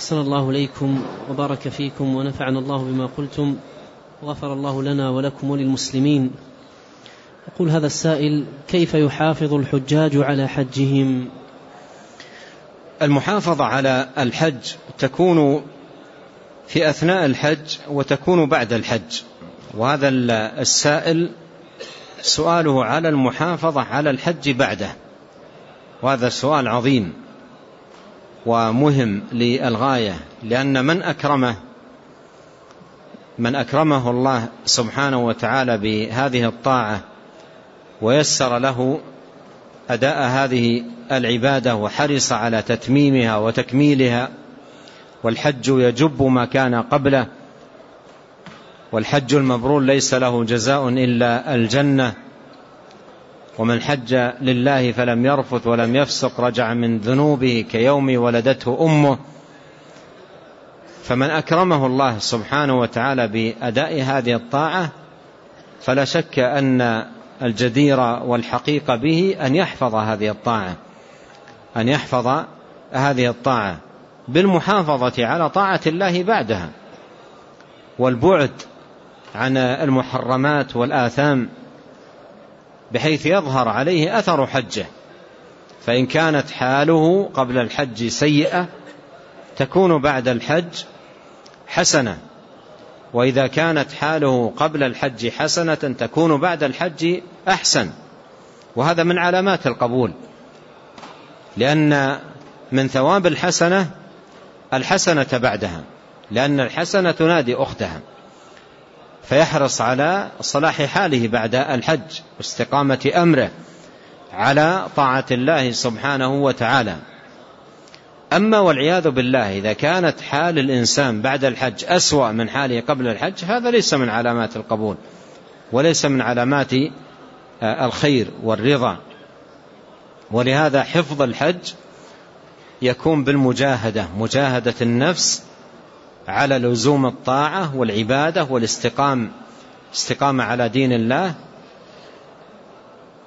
أحسن الله إليكم وبارك فيكم ونفعنا الله بما قلتم وغفر الله لنا ولكم وللمسلمين. يقول هذا السائل كيف يحافظ الحجاج على حجهم؟ المحافظة على الحج تكون في أثناء الحج وتكون بعد الحج. وهذا السائل سؤاله على المحافظة على الحج بعده. وهذا سؤال عظيم. ومهم للغاية لأن من أكرمه من أكرمه الله سبحانه وتعالى بهذه الطاعة ويسر له أداء هذه العبادة وحرص على تتميمها وتكميلها والحج يجب ما كان قبله والحج المبرور ليس له جزاء إلا الجنة. ومن حج لله فلم يرفث ولم يفسق رجع من ذنوبه كيوم ولدته أمه. فمن أكرمه الله سبحانه وتعالى بأداء هذه الطاعة فلا شك أن الجدير والحقيق به أن يحفظ هذه الطاعة أن يحفظ هذه الطاعة بالمحافظة على طاعة الله بعدها والبعد عن المحرمات والآثام بحيث يظهر عليه أثر حجه. فإن كانت حاله قبل الحج سيئة تكون بعد الحج حسنة. وإذا كانت حاله قبل الحج حسنة تكون بعد الحج أحسن. وهذا من علامات القبول. لأن من ثواب الحسنة الحسنة بعدها لأن الحسنة تنادي أختها. فيحرص على صلاح حاله بعد الحج واستقامة أمره على طاعة الله سبحانه وتعالى. أما والعياذ بالله إذا كانت حال الإنسان بعد الحج أسوأ من حاله قبل الحج هذا ليس من علامات القبول وليس من علامات الخير والرضا. ولهذا حفظ الحج يكون بالمجاهدة مجاهدة النفس على لزوم الطاعة والعبادة والاستقام استقامة على دين الله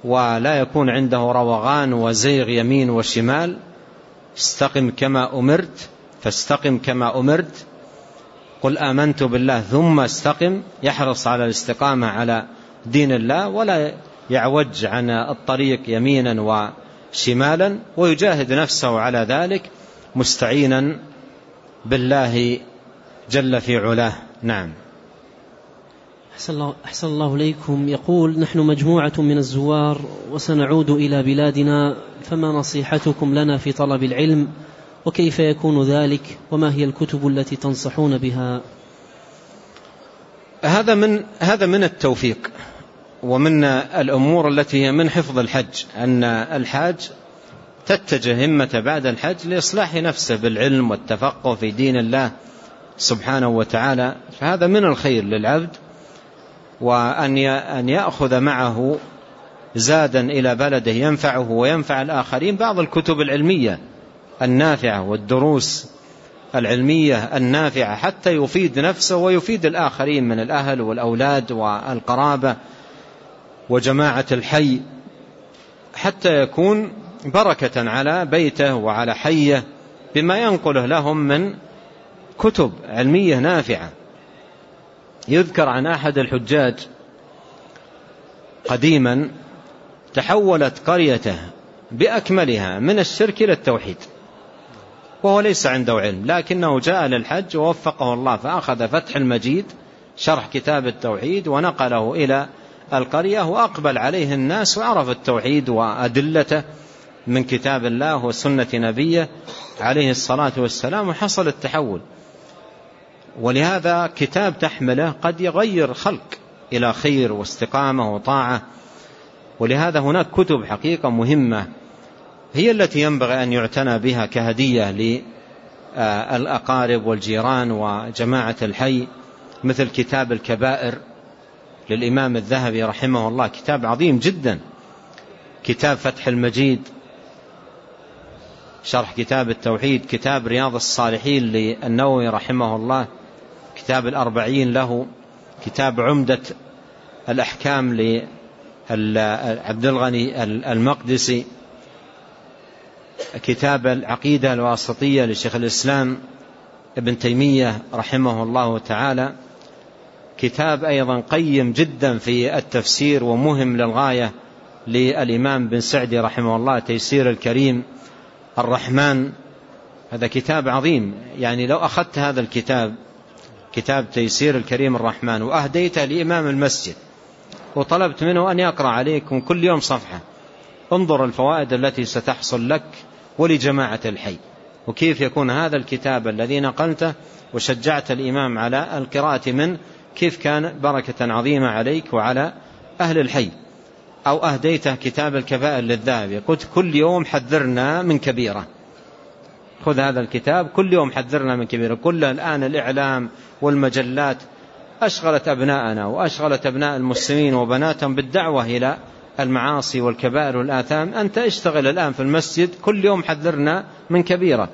ولا يكون عنده روغان وزيغ يمين وشمال. استقم كما أمرت فاستقم كما أمرت. قل آمنت بالله ثم استقم. يحرص على الاستقامة على دين الله ولا يعوج عن الطريق يمينا وشمالا ويجاهد نفسه على ذلك مستعينا بالله جل في علاه. نعم. أحسن الله, أحسن الله إليكم. يقول نحن مجموعة من الزوار وسنعود إلى بلادنا فما نصيحتكم لنا في طلب العلم؟ وكيف يكون ذلك؟ وما هي الكتب التي تنصحون بها؟ هذا من هذا من التوفيق ومن الأمور التي هي من حفظ الحج أن الحاج تتجه همة بعد الحج لإصلاح نفسه بالعلم والتفقه في دين الله. سبحانه وتعالى فهذا من الخير للعبد وأن يأخذ معه زادا إلى بلده ينفعه وينفع الآخرين بعض الكتب العلمية النافعة والدروس العلمية النافعة حتى يفيد نفسه ويفيد الآخرين من الأهل والأولاد والقرابة وجماعة الحي حتى يكون بركة على بيته وعلى حيه بما ينقله لهم من كتب علمية نافعة. يذكر عن أحد الحجاج قديما تحولت قريته بأكملها من الشرك إلى التوحيد. وهو ليس عنده علم لكنه جاء للحج ووفقه الله فأخذ فتح المجيد شرح كتاب التوحيد ونقله إلى القرية وأقبل عليه الناس وعرف التوحيد وأدلته من كتاب الله وسنة نبيه عليه الصلاة والسلام وحصل التحول. ولهذا كتاب تحمله قد يغير خلق إلى خير واستقامة وطاعة. ولهذا هناك كتب حقيقة مهمة هي التي ينبغي أن يعتنى بها كهدية للأقارب والجيران وجماعة الحي مثل كتاب الكبائر للإمام الذهبي رحمه الله كتاب عظيم جدا. كتاب فتح المجيد شرح كتاب التوحيد كتاب رياض الصالحين للنووي رحمه الله. كتاب الأربعين له كتاب عمدة الأحكام لعبد الغني المقدسي كتاب العقيدة الواسطية لشيخ الإسلام ابن تيمية رحمه الله تعالى كتاب أيضا قيم جدا في التفسير ومهم للغاية للإمام بن سعدي رحمه الله تيسير الكريم الرحمن. هذا كتاب عظيم يعني لو أخذت هذا الكتاب كتاب تيسير الكريم الرحمن وأهديته لإمام المسجد وطلبت منه أن يقرأ عليكم كل يوم صفحة. انظر الفوائد التي ستحصل لك ولجماعة الحي. وكيف يكون هذا الكتاب الذي نقلته؟ وشجعت الإمام على القراءة من؟ كيف كان؟ بركة عظيمة عليك وعلى أهل الحي. أو أهديته كتاب الكبائر للذهبي قلت كل يوم حذرنا من كبيرة. خذ هذا الكتاب. كل يوم حذرنا من كبيرة كل الآن الإعلام والمجلات أشغلت أبناءنا وأشغلت أبناء المسلمين وبناتهم بالدعوة إلى المعاصي والكبائر والآثام. أنت اشتغل الآن في المسجد. كل يوم حذرنا من كبيرة.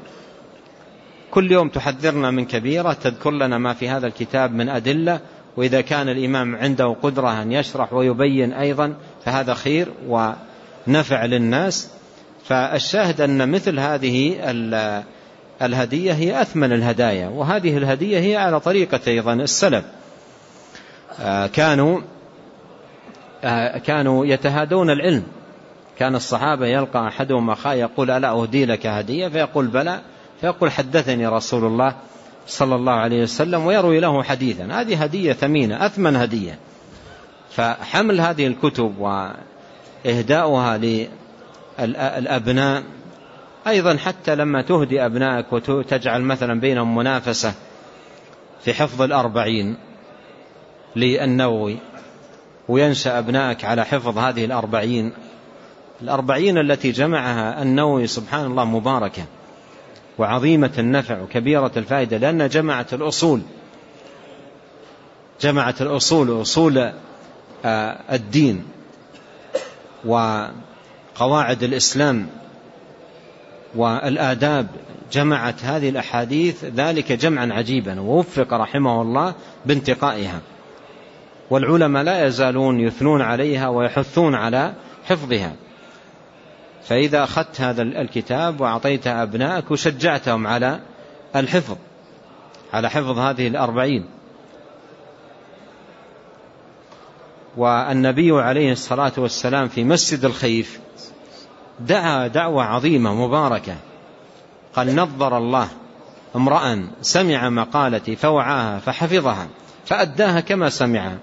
كل يوم تحذرنا من كبيرة. تذكر لنا ما في هذا الكتاب من أدلة. وإذا كان الإمام عنده قدرة أن يشرح ويبين أيضا فهذا خير ونفع للناس. فالشاهد أن مثل هذه الهدية هي أثمن الهدايا وهذه الهدية هي على طريقة أيضا السلف. آه، كانوا آه، كانوا يتهادون العلم. كان الصحابة يلقى أحدهم أخاه يقول ألا أهدي لك هدية؟ فيقول بلى. فيقول حدثني رسول الله صلى الله عليه وسلم ويروي له حديثا. هذه هدية ثمينة أثمن هدية. فحمل هذه الكتب وإهداؤها للأبناء أيضا حتى لما تهدي أبنائك وتجعل مثلا بينهم منافسة في حفظ الأربعين للنووي وينشأ أبنائك على حفظ هذه الأربعين. الأربعين التي جمعها النووي سبحان الله مباركة وعظيمة النفع وكبيرة الفائدة لأن جمعت الأصول. جمعت الأصول أصول آه، الدين. وقواعد الإسلام والآداب جمعت هذه الأحاديث ذلك جمعا عجيبا ووفق رحمه الله بانتقائها. والعلماء لا يزالون يثنون عليها ويحثون على حفظها. فإذا أخذت هذا الكتاب وأعطيته أبنائك وشجعتهم على الحفظ على حفظ هذه الأربعين. والنبي عليه الصلاة والسلام في مسجد الخيف دعا دعوة عظيمة مباركة. قال نظر الله امرأ سمع مقالتي فوعاها فحفظها فأداها كما سمعها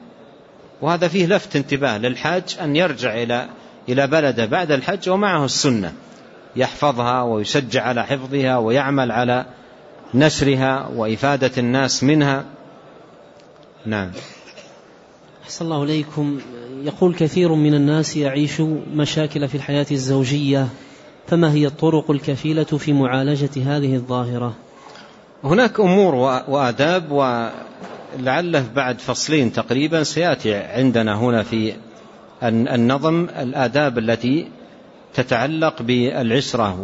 وهذا فيه لفت انتباه للحاج أن يرجع إلى إلى بلده بعد الحج ومعه السنة. يحفظها ويشجع على حفظها ويعمل على نشرها وإفادة الناس منها. نعم. أحسن الله إليكم. يقول كثير من الناس يعيش مشاكل في الحياة الزوجية فما هي الطرق الكفيلة في معالجة هذه الظاهرة؟ هناك أمور وآداب ولعله بعد فصلين تقريبا سيأتي عندنا هنا في النظم الآداب التي تتعلق بالعشرة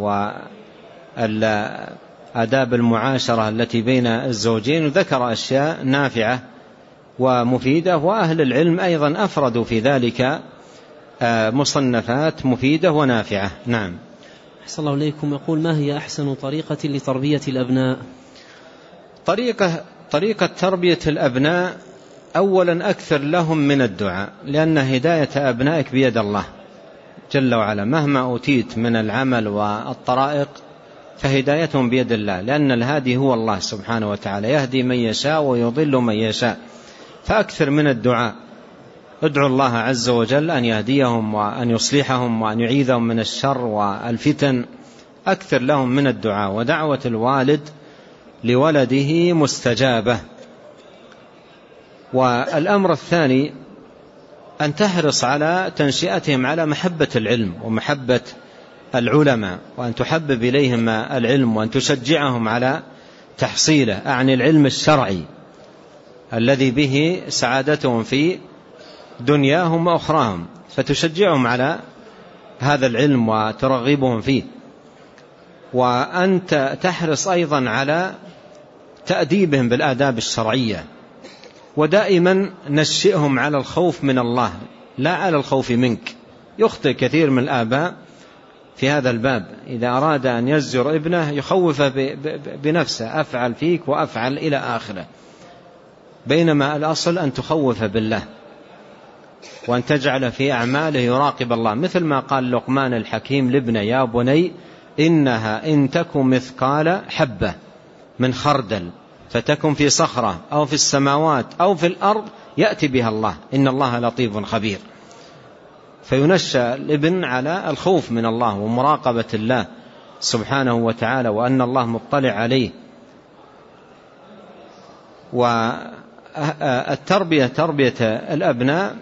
والآداب المعاشرة التي بين الزوجين. وذكر أشياء نافعة ومفيدة وأهل العلم أيضا أفردوا في ذلك آه، مصنفات مفيدة ونافعة. نعم. أحسن الله إليكم. يقول ما هي أحسن طريقة لتربية الأبناء؟ طريقة, طريقة تربية الأبناء أولا أكثر لهم من الدعاء لأن هداية أبنائك بيد الله جل وعلا. مهما أوتيت من العمل والطرائق فهدايتهم بيد الله لأن الهادي هو الله سبحانه وتعالى يهدي من يشاء ويضل من يشاء. فأكثر من الدعاء. ادعوا الله عز وجل أن يهديهم وأن يصلحهم وأن يعيذهم من الشر والفتن. أكثر لهم من الدعاء. ودعوة الوالد لولده مستجابة. والأمر الثاني أن تحرص على تنشئتهم على محبة العلم ومحبة العلماء وأن تحبب إليهم العلم وأن تشجعهم على تحصيله أعني العلم الشرعي. الذي به سعادتهم في دنياهم وأخراهم فتشجعهم على هذا العلم وترغبهم فيه. وأنت تحرص أيضا على تأديبهم بالآداب الشرعية. ودائما نشئهم على الخوف من الله لا على الخوف منك. يخطئ كثير من الآباء في هذا الباب. إذا أراد أن يزجر ابنه يخوف بنفسه. أفعل فيك وأفعل إلى آخره. بينما الأصل أن تخوف بالله وأن تجعل في أعماله يراقب الله مثل ما قال لقمان الحكيم لابنه يا بني إنها إن تك مثقال حبة من خردل فتكن في صخرة أو في السماوات أو في الأرض يأتي بها الله إن الله لطيف خبير. فينشأ الابن على الخوف من الله ومراقبة الله سبحانه وتعالى وأن الله مطلع عليه. والتربية تربية الأبناء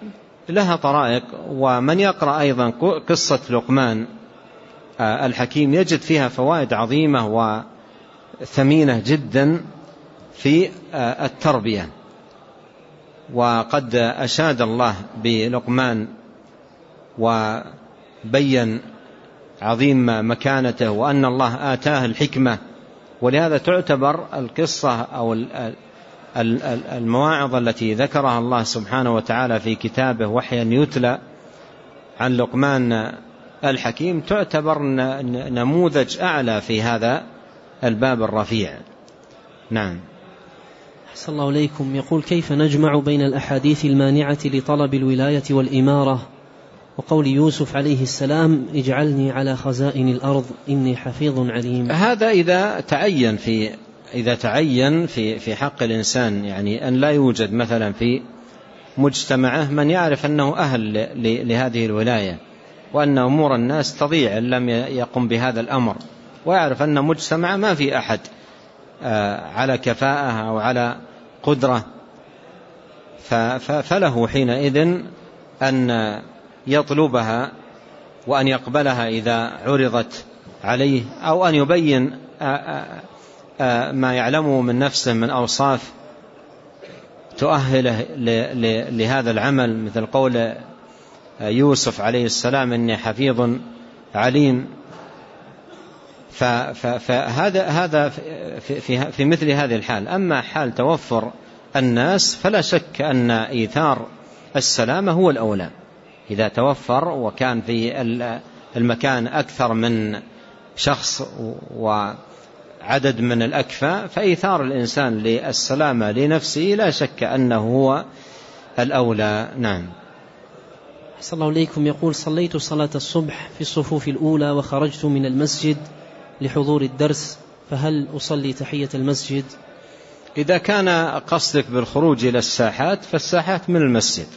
لها طرائق ومن يقرأ أيضا قصة لقمان الحكيم يجد فيها فوائد عظيمة وثمينة جدا في التربية. وقد أشاد الله بلقمان وبين عظيم مكانته وأن الله آتاه الحكمة ولهذا تعتبر القصة أو المواعظ التي ذكرها الله سبحانه وتعالى في كتابه وحيا يتلى عن لقمان الحكيم تعتبر نموذج أعلى في هذا الباب الرفيع. نعم. أحسن الله إليكم. يقول كيف نجمع بين الأحاديث المانعة لطلب الولاية والإمارة؟ وقول يوسف عليه السلام اجعلني على خزائن الأرض إني حفيظ عليم. هذا إذا تعين في إذا تعين في في حق الإنسان يعني أن لا يوجد مثلا في مجتمعه من يعرف أنه أهل لهذه الولاية وأن أمور الناس تضيع إن لم يقم بهذا الأمر ويعرف أن مجتمع ما في أحد آه، على كفاءة أو على قدرة. فله حينئذ أن يطلبها وأن يقبلها إذا عرضت عليه أو أن يبين آه، آه، ما يعلمه من نفسه من أوصاف تؤهله لهذا العمل مثل قول يوسف عليه السلام إني حفيظ عليم. فهذا هذا في, في, مثل هذه الحال. أما حال توفر الناس فلا شك أن إيثار السلامة هو الأولى. إذا توفر وكان في المكان أكثر من شخص وعدد من الأكفاء فإيثار الإنسان للسلامة لنفسه لا شك أنه هو الأولى. نعم. صلى الله عليكم يقول صليت صلاة الصبح في الصفوف الأولى وخرجت من المسجد لحضور الدرس فهل أصلي تحية المسجد؟ إذا كان قصدك بالخروج إلى الساحات فالساحات من المسجد.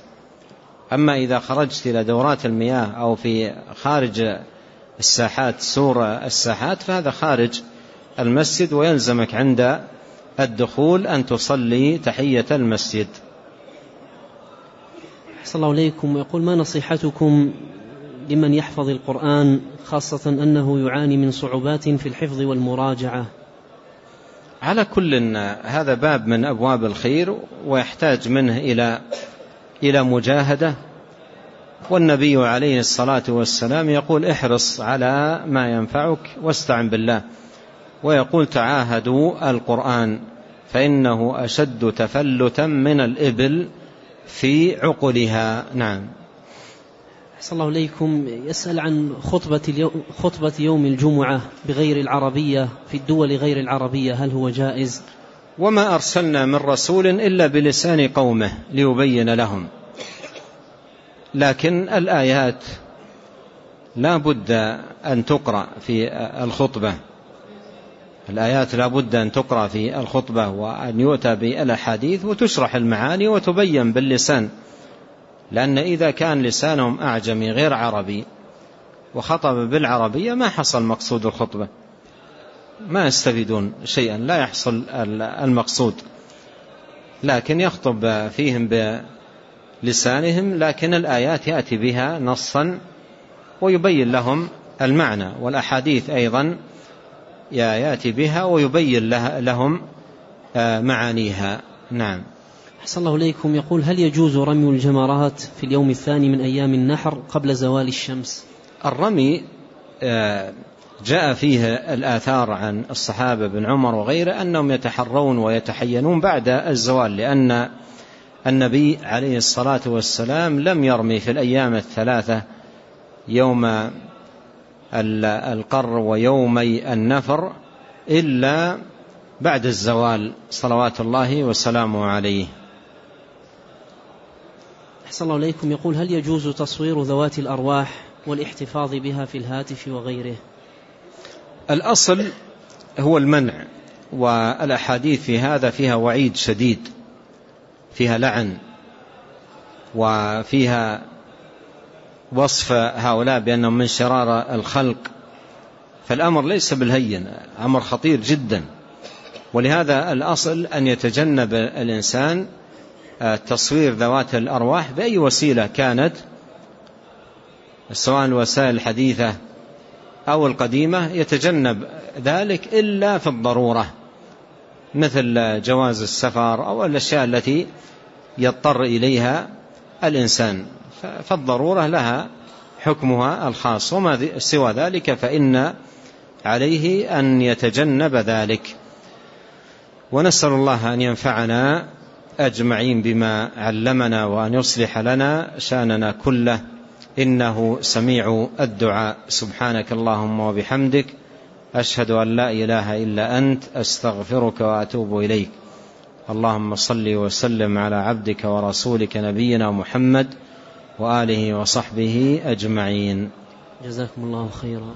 أما إذا خرجت إلى دورات المياه أو في خارج الساحات سور الساحات فهذا خارج المسجد ويلزمك عند الدخول أن تصلي تحية المسجد. أحسن الله إليكم. ويقول ما نصيحتكم لمن يحفظ القرآن خاصة أنه يعاني من صعوبات في الحفظ والمراجعة؟ على كل هذا باب من أبواب الخير ويحتاج منه إلى إلى مجاهدة. والنبي عليه الصلاة والسلام يقول احرص على ما ينفعك واستعن بالله. ويقول تعاهدوا القرآن فإنه أشد تفلتا من الإبل في عقلها. نعم. صلى الله عليكم يسأل عن خطبة, اليوم خطبة يوم الجمعة بغير العربية في الدول غير العربية. هل هو جائز؟ وما أرسلنا من رسول إلا بلسان قومه ليبين لهم. لكن الآيات لا بد أن تقرأ في الخطبة. الآيات لا بد أن تقرأ في الخطبة وأن يؤتى بالأحاديث وتشرح المعاني وتبين باللسان لأن إذا كان لسانهم أعجمي غير عربي وخطب بالعربية ما حصل مقصود الخطبة. ما يستفيدون شيئا لا يحصل المقصود. لكن يخطب فيهم بلسانهم لكن الآيات يأتي بها نصا ويبين لهم المعنى والأحاديث أيضا يأتي بها ويبين لهم آه، معانيها. نعم. أحسن الله إليكم. يقول هل يجوز رمي الجمرات في اليوم الثاني من أيام النحر قبل زوال الشمس؟ الرمي آه، جاء فيه الآثار عن الصحابة بن عمر وغيره أنهم يتحرون ويتحينون بعد الزوال لأن النبي عليه الصلاة والسلام لم يرمي في الأيام الثلاثة يوم القر ويومي النفر إلا بعد الزوال صلوات الله وسلامه عليه. أحسن الله إليكم. يقول هل يجوز تصوير ذوات الأرواح والاحتفاظ بها في الهاتف وغيره؟ الأصل هو المنع والأحاديث في هذا فيها وعيد شديد فيها لعن وفيها وصف هؤلاء بأنهم من شرار الخلق. فالأمر ليس بالهين أمر خطير جدا. ولهذا الأصل أن يتجنب الإنسان تصوير ذوات الأرواح بأي وسيلة كانت سواء الوسائل الحديثة أو القديمة يتجنب ذلك إلا في الضرورة مثل جواز السفر أو الأشياء التي يضطر إليها الإنسان. فالضرورة لها حكمها الخاص وما سوى ذلك فإن عليه أن يتجنب ذلك. ونسأل الله أن ينفعنا أجمعين بما علمنا وأن يصلح لنا شأننا كله. إنه سميع الدعاء. سبحانك اللهم وبحمدك أشهد أن لا إله إلا أنت أستغفرك وأتوب إليك. اللهم صل وسلم على عبدك ورسولك نبينا محمد وآله وصحبه أجمعين. جزاكم الله خيرا.